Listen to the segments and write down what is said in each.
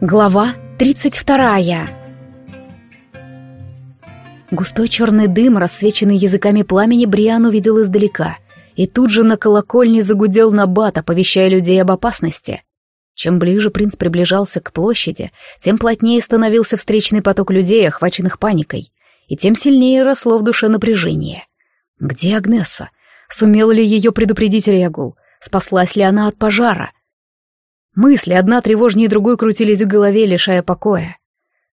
Глава 32 Густой черный дым, рассвеченный языками пламени, Бриан увидел издалека, и тут же на колокольне загудел набат, оповещая людей об опасности. Чем ближе принц приближался к площади, тем плотнее становился встречный поток людей, охваченных паникой, и тем сильнее росло в душе напряжение. Где Агнесса? Сумел ли ее предупредить Регул? Спаслась ли она от пожара? Мысли одна тревожнее другой крутились в голове, лишая покоя.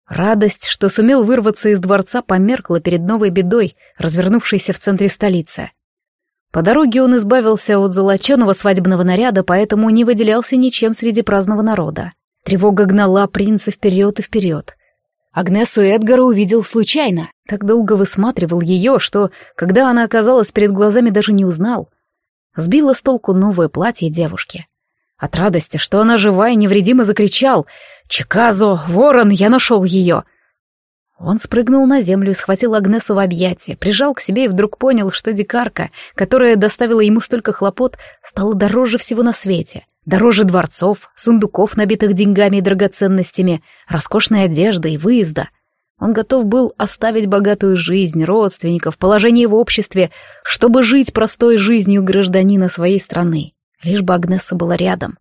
Радость, что сумел вырваться из дворца, померкла перед новой бедой, развернувшейся в центре столицы. По дороге он избавился от золоченого свадебного наряда, поэтому не выделялся ничем среди праздного народа. Тревога гнала принца вперед и вперед. Агнесу Эдгара увидел случайно, так долго высматривал ее, что, когда она оказалась перед глазами, даже не узнал. Сбило с толку новое платье девушки. От радости, что она жива и невредима, закричал «Чиказо! Ворон! Я нашел ее!» Он спрыгнул на землю и схватил Агнесу в объятия, прижал к себе и вдруг понял, что дикарка, которая доставила ему столько хлопот, стала дороже всего на свете. Дороже дворцов, сундуков, набитых деньгами и драгоценностями, роскошной одежды и выезда. Он готов был оставить богатую жизнь, родственников, положение в обществе, чтобы жить простой жизнью гражданина своей страны лишь бы Агнесса была рядом.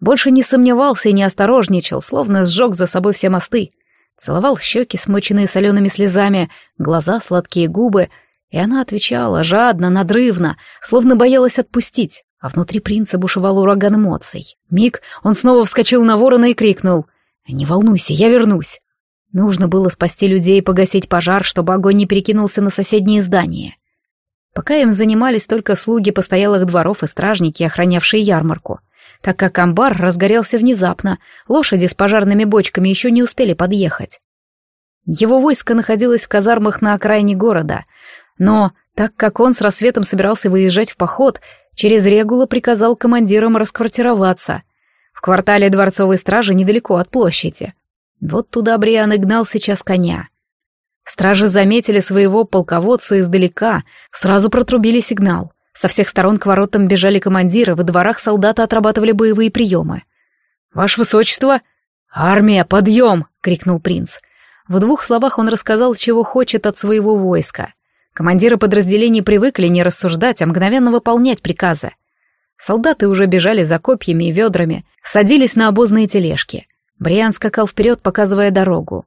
Больше не сомневался и не осторожничал, словно сжег за собой все мосты. Целовал щеки, смоченные солеными слезами, глаза, сладкие губы, и она отвечала жадно, надрывно, словно боялась отпустить, а внутри принца бушевал ураган эмоций. Миг он снова вскочил на ворона и крикнул «Не волнуйся, я вернусь». Нужно было спасти людей и погасить пожар, чтобы огонь не перекинулся на соседние здания. Пока им занимались только слуги постоялых дворов и стражники, охранявшие ярмарку. Так как амбар разгорелся внезапно, лошади с пожарными бочками еще не успели подъехать. Его войско находилось в казармах на окраине города, но, так как он с рассветом собирался выезжать в поход, через Регула приказал командирам расквартироваться. В квартале дворцовой стражи недалеко от площади. Вот туда Бриан и гнал сейчас коня. Стражи заметили своего полководца издалека, сразу протрубили сигнал. Со всех сторон к воротам бежали командиры, во дворах солдаты отрабатывали боевые приемы. «Ваше высочество!» «Армия, подъем!» — крикнул принц. В двух словах он рассказал, чего хочет от своего войска. Командиры подразделений привыкли не рассуждать, а мгновенно выполнять приказы. Солдаты уже бежали за копьями и ведрами, садились на обозные тележки. Бриан скакал вперед, показывая дорогу.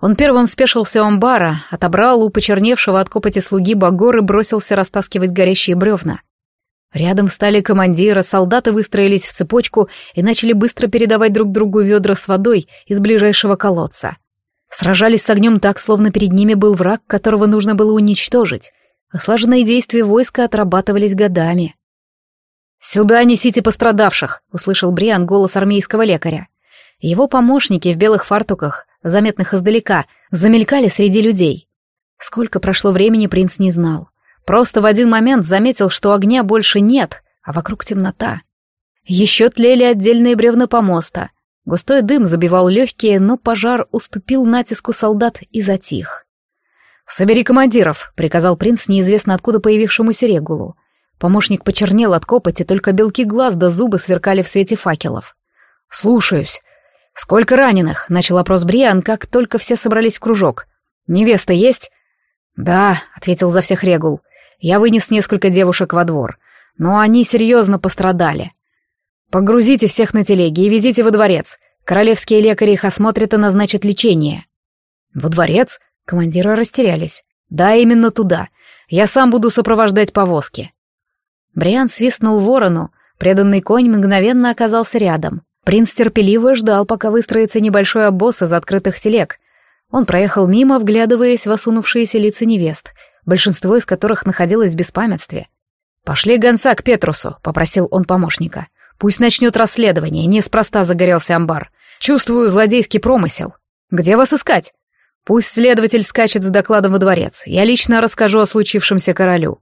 Он первым спешился у амбара, отобрал у почерневшего от копоти слуги багор и бросился растаскивать горящие бревна. Рядом стали командиры, солдаты выстроились в цепочку и начали быстро передавать друг другу ведра с водой из ближайшего колодца. Сражались с огнем так, словно перед ними был враг, которого нужно было уничтожить. А действия войска отрабатывались годами. «Сюда несите пострадавших!» — услышал Бриан голос армейского лекаря. Его помощники в белых фартуках заметных издалека, замелькали среди людей. Сколько прошло времени, принц не знал. Просто в один момент заметил, что огня больше нет, а вокруг темнота. Еще тлели отдельные бревна помоста. Густой дым забивал легкие, но пожар уступил натиску солдат и затих. «Собери командиров», — приказал принц неизвестно откуда появившемуся регулу. Помощник почернел от копоти, только белки глаз да зубы сверкали в свете факелов. «Слушаюсь», «Сколько раненых?» — начал опрос Бриан, как только все собрались в кружок. «Невеста есть?» «Да», — ответил за всех Регул. «Я вынес несколько девушек во двор, но они серьезно пострадали. Погрузите всех на телеги и везите во дворец. Королевские лекари их осмотрят и назначат лечение». «Во дворец?» — командиры растерялись. «Да, именно туда. Я сам буду сопровождать повозки». Бриан свистнул ворону, преданный конь мгновенно оказался рядом. Принц терпеливо ждал, пока выстроится небольшой обоз из открытых телег. Он проехал мимо, вглядываясь в осунувшиеся лица невест, большинство из которых находилось в беспамятстве. «Пошли гонца к Петрусу», — попросил он помощника. «Пусть начнет расследование, неспроста загорелся амбар. Чувствую злодейский промысел. Где вас искать?» «Пусть следователь скачет с докладом во дворец. Я лично расскажу о случившемся королю».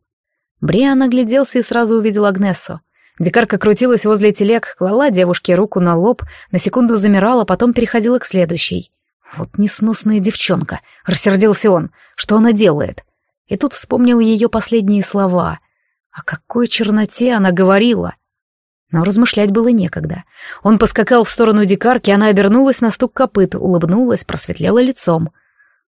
Бриан огляделся и сразу увидел Агнесу. Дикарка крутилась возле телег, клала девушке руку на лоб, на секунду замирала, потом переходила к следующей. «Вот несносная девчонка!» — рассердился он. «Что она делает?» И тут вспомнил ее последние слова. О какой черноте она говорила! Но размышлять было некогда. Он поскакал в сторону дикарки, она обернулась на стук копыт, улыбнулась, просветлела лицом.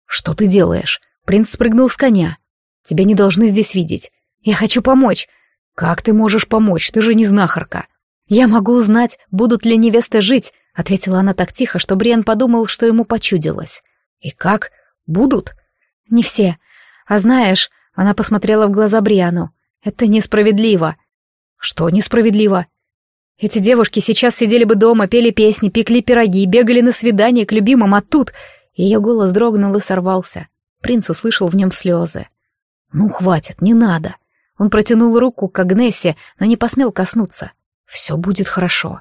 «Что ты делаешь?» Принц спрыгнул с коня. «Тебя не должны здесь видеть. Я хочу помочь». «Как ты можешь помочь? Ты же не знахарка». «Я могу узнать, будут ли невесты жить», — ответила она так тихо, что Бриан подумал, что ему почудилось. «И как? Будут?» «Не все. А знаешь...» — она посмотрела в глаза Бриану. «Это несправедливо». «Что несправедливо?» Эти девушки сейчас сидели бы дома, пели песни, пекли пироги, бегали на свидание к любимым, а тут... Ее голос дрогнул и сорвался. Принц услышал в нем слезы. «Ну, хватит, не надо». Он протянул руку к Агнессе, но не посмел коснуться. «Все будет хорошо».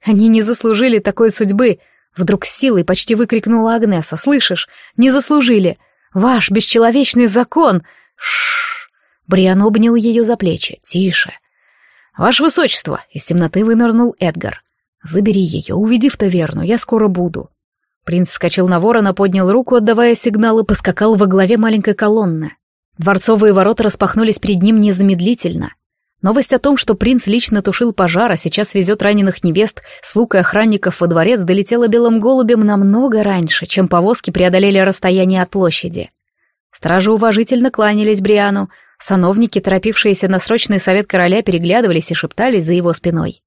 «Они не заслужили такой судьбы!» Вдруг с силой почти выкрикнула Агнеса. «Слышишь? Не заслужили! Ваш бесчеловечный закон!» Шш! Бриан обнял ее за плечи. «Тише! «Ваше высочество!» — из темноты вынырнул Эдгар. «Забери ее, уведи в таверну, я скоро буду». Принц скачал на ворона, поднял руку, отдавая сигнал, и поскакал во главе маленькой колонны. Дворцовые ворота распахнулись перед ним незамедлительно. Новость о том, что принц лично тушил пожар, а сейчас везет раненых невест, слуг и охранников во дворец, долетела белым голубем намного раньше, чем повозки преодолели расстояние от площади. Стражи уважительно кланялись Бриану, Сановники, торопившиеся на срочный совет короля, переглядывались и шептались за его спиной.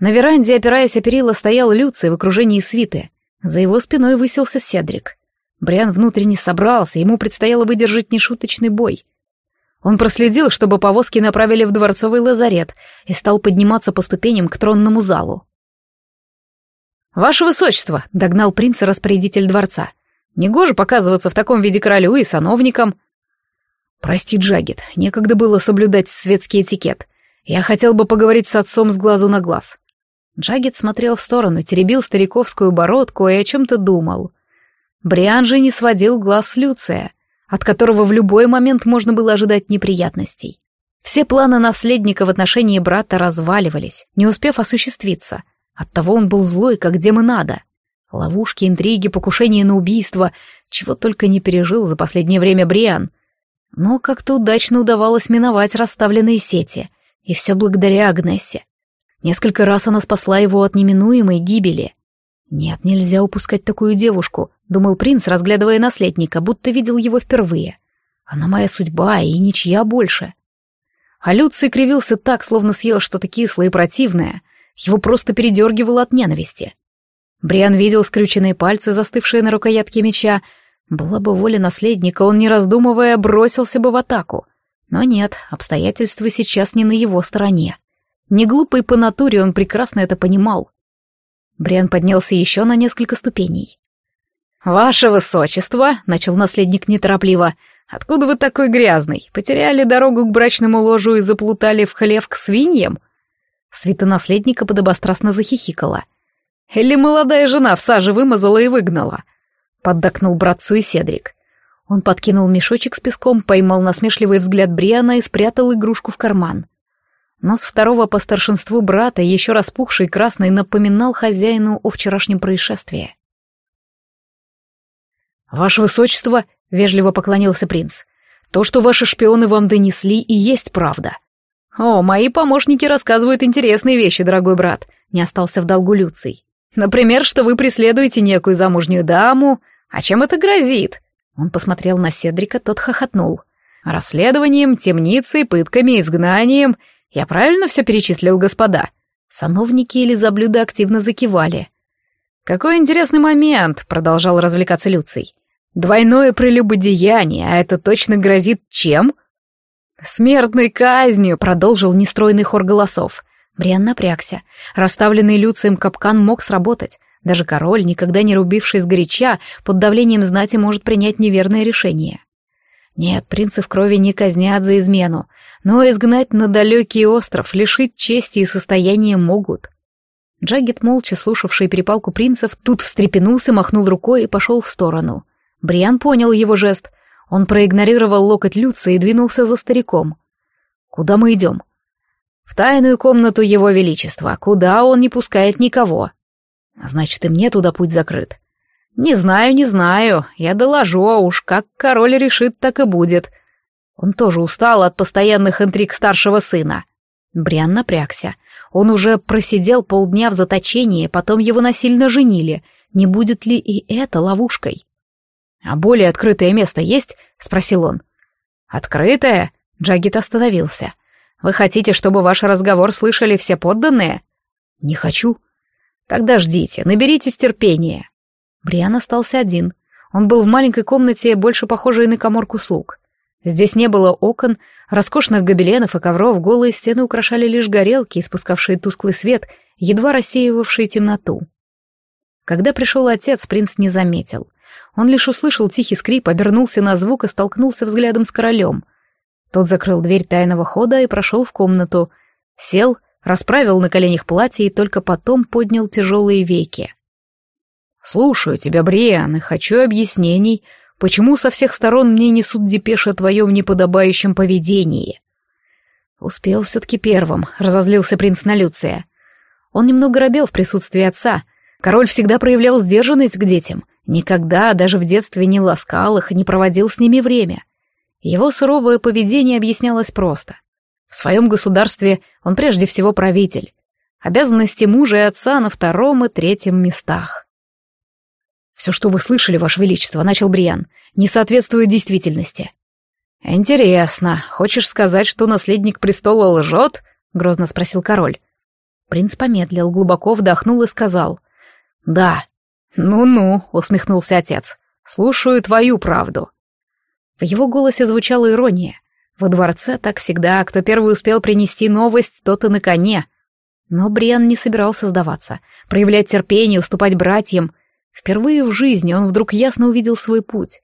На веранде, опираясь о перила, стоял Люций в окружении свиты. За его спиной высился Седрик. Бриан внутренне собрался, ему предстояло выдержать нешуточный бой. Он проследил, чтобы повозки направили в дворцовый лазарет и стал подниматься по ступеням к тронному залу. «Ваше высочество!» — догнал принца распорядитель дворца. «Негоже показываться в таком виде королю и сановникам». «Прости, Джагет, некогда было соблюдать светский этикет. Я хотел бы поговорить с отцом с глазу на глаз». Джагет смотрел в сторону, теребил стариковскую бородку и о чем-то думал. Бриан же не сводил глаз с Люция, от которого в любой момент можно было ожидать неприятностей. Все планы наследника в отношении брата разваливались, не успев осуществиться. Оттого он был злой, как демон надо. Ловушки, интриги, покушения на убийство, чего только не пережил за последнее время Бриан — но как-то удачно удавалось миновать расставленные сети, и все благодаря Агнессе. Несколько раз она спасла его от неминуемой гибели. «Нет, нельзя упускать такую девушку», — думал принц, разглядывая наследника, будто видел его впервые. «Она моя судьба и ничья больше». А Люций кривился так, словно съел что-то кислое и противное. Его просто передергивало от ненависти. Бриан видел скрюченные пальцы, застывшие на рукоятке меча, была бы воля наследника, он, не раздумывая, бросился бы в атаку. Но нет, обстоятельства сейчас не на его стороне. Не глупый по натуре, он прекрасно это понимал. Бриан поднялся еще на несколько ступеней. «Ваше высочество», — начал наследник неторопливо, — «откуда вы такой грязный? Потеряли дорогу к брачному ложу и заплутали в хлев к свиньям?» Свита наследника подобострастно захихикала. «Или молодая жена в саже вымазала и выгнала?» поддакнул братцу и Седрик. Он подкинул мешочек с песком, поймал насмешливый взгляд Бриана и спрятал игрушку в карман. Нос второго по старшинству брата, еще распухший красный, напоминал хозяину о вчерашнем происшествии. «Ваше высочество», — вежливо поклонился принц, — «то, что ваши шпионы вам донесли, и есть правда». «О, мои помощники рассказывают интересные вещи, дорогой брат», — не остался в долгу Люций. «Например, что вы преследуете некую замужнюю даму, а чем это грозит? Он посмотрел на Седрика, тот хохотнул. Расследованием, темницей, пытками, изгнанием. Я правильно все перечислил, господа? Сановники или заблюда активно закивали. «Какой интересный момент», — продолжал развлекаться Люций. «Двойное прелюбодеяние, а это точно грозит чем?» «Смертной казнью», — продолжил нестройный хор голосов. Бриан напрягся. Расставленный Люцием капкан мог сработать. Даже король, никогда не рубивший сгоряча, под давлением знати может принять неверное решение. Нет, принцев крови не казнят за измену, но изгнать на далекий остров, лишить чести и состояния могут. Джаггет, молча слушавший перепалку принцев, тут встрепенулся, махнул рукой и пошел в сторону. Бриан понял его жест. Он проигнорировал локоть Люца и двинулся за стариком. «Куда мы идем?» «В тайную комнату его величества, куда он не пускает никого», Значит, и мне туда путь закрыт. Не знаю, не знаю. Я доложу, а уж как король решит, так и будет. Он тоже устал от постоянных интриг старшего сына. Бриан напрягся. Он уже просидел полдня в заточении, потом его насильно женили. Не будет ли и это ловушкой? «А более открытое место есть?» — спросил он. «Открытое?» — Джагит остановился. «Вы хотите, чтобы ваш разговор слышали все подданные?» «Не хочу». «Тогда ждите, наберитесь терпения». Бриан остался один. Он был в маленькой комнате, больше похожей на коморку слуг. Здесь не было окон, роскошных гобеленов и ковров, голые стены украшали лишь горелки, испускавшие тусклый свет, едва рассеивавшие темноту. Когда пришел отец, принц не заметил. Он лишь услышал тихий скрип, обернулся на звук и столкнулся взглядом с королем. Тот закрыл дверь тайного хода и прошел в комнату, сел, расправил на коленях платье и только потом поднял тяжелые веки. «Слушаю тебя, Бриан, и хочу объяснений, почему со всех сторон мне несут депеши о твоем неподобающем поведении». Успел все-таки первым, разозлился принц на Люция. Он немного робел в присутствии отца. Король всегда проявлял сдержанность к детям — Никогда, даже в детстве, не ласкал их и не проводил с ними время. Его суровое поведение объяснялось просто. В своем государстве он прежде всего правитель. Обязанности мужа и отца на втором и третьем местах. «Все, что вы слышали, Ваше Величество», — начал Бриан, — «не соответствует действительности». «Интересно, хочешь сказать, что наследник престола лжет?» — грозно спросил король. Принц помедлил, глубоко вдохнул и сказал. «Да, «Ну-ну», — усмехнулся отец, — «слушаю твою правду». В его голосе звучала ирония. Во дворце так всегда, кто первый успел принести новость, тот и на коне. Но Бриан не собирался сдаваться, проявлять терпение, уступать братьям. Впервые в жизни он вдруг ясно увидел свой путь.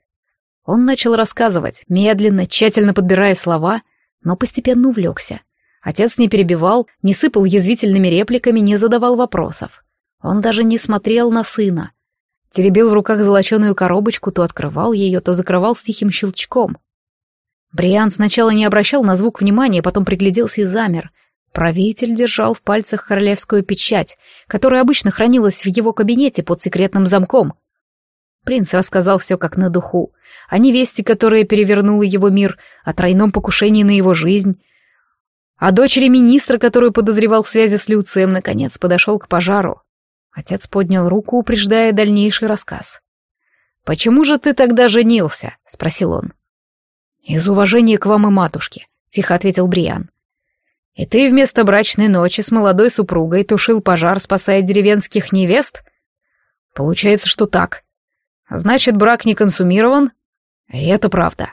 Он начал рассказывать, медленно, тщательно подбирая слова, но постепенно увлекся. Отец не перебивал, не сыпал язвительными репликами, не задавал вопросов. Он даже не смотрел на сына теребил в руках золоченую коробочку, то открывал ее, то закрывал с тихим щелчком. Бриан сначала не обращал на звук внимания, потом пригляделся и замер. Правитель держал в пальцах королевскую печать, которая обычно хранилась в его кабинете под секретным замком. Принц рассказал все как на духу, о невесте, которая перевернула его мир, о тройном покушении на его жизнь, о дочери министра, которую подозревал в связи с Люцием, наконец подошел к пожару. Отец поднял руку, упреждая дальнейший рассказ. «Почему же ты тогда женился?» — спросил он. «Из уважения к вам и матушке», — тихо ответил Бриан. «И ты вместо брачной ночи с молодой супругой тушил пожар, спасая деревенских невест?» «Получается, что так. Значит, брак не консумирован?» «И это правда.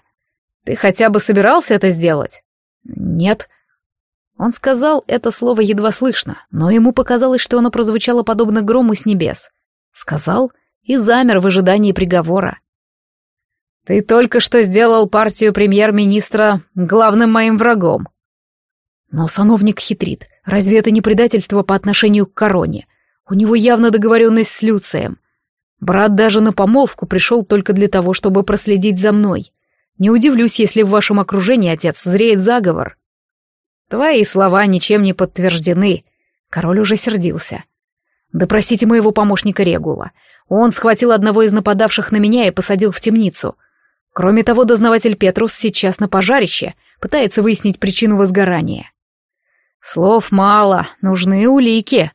Ты хотя бы собирался это сделать?» «Нет», он сказал это слово едва слышно, но ему показалось, что оно прозвучало подобно грому с небес. Сказал и замер в ожидании приговора. «Ты только что сделал партию премьер-министра главным моим врагом». Но сановник хитрит. Разве это не предательство по отношению к короне? У него явно договоренность с Люцием. Брат даже на помолвку пришел только для того, чтобы проследить за мной. Не удивлюсь, если в вашем окружении, отец, зреет заговор. Твои слова ничем не подтверждены. Король уже сердился. Допросите моего помощника Регула. Он схватил одного из нападавших на меня и посадил в темницу. Кроме того, дознаватель Петрус сейчас на пожарище, пытается выяснить причину возгорания. Слов мало, нужны улики.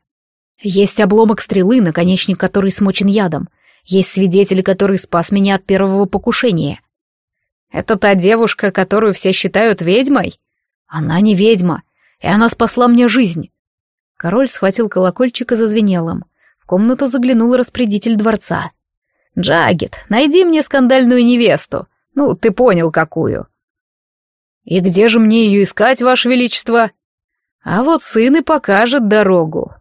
Есть обломок стрелы, наконечник которой смочен ядом. Есть свидетели, который спас меня от первого покушения. Это та девушка, которую все считают ведьмой? Она не ведьма, и она спасла мне жизнь. Король схватил колокольчик и зазвенел им. В комнату заглянул распорядитель дворца. «Джагет, найди мне скандальную невесту. Ну, ты понял, какую». «И где же мне ее искать, Ваше Величество?» «А вот сын и покажет дорогу».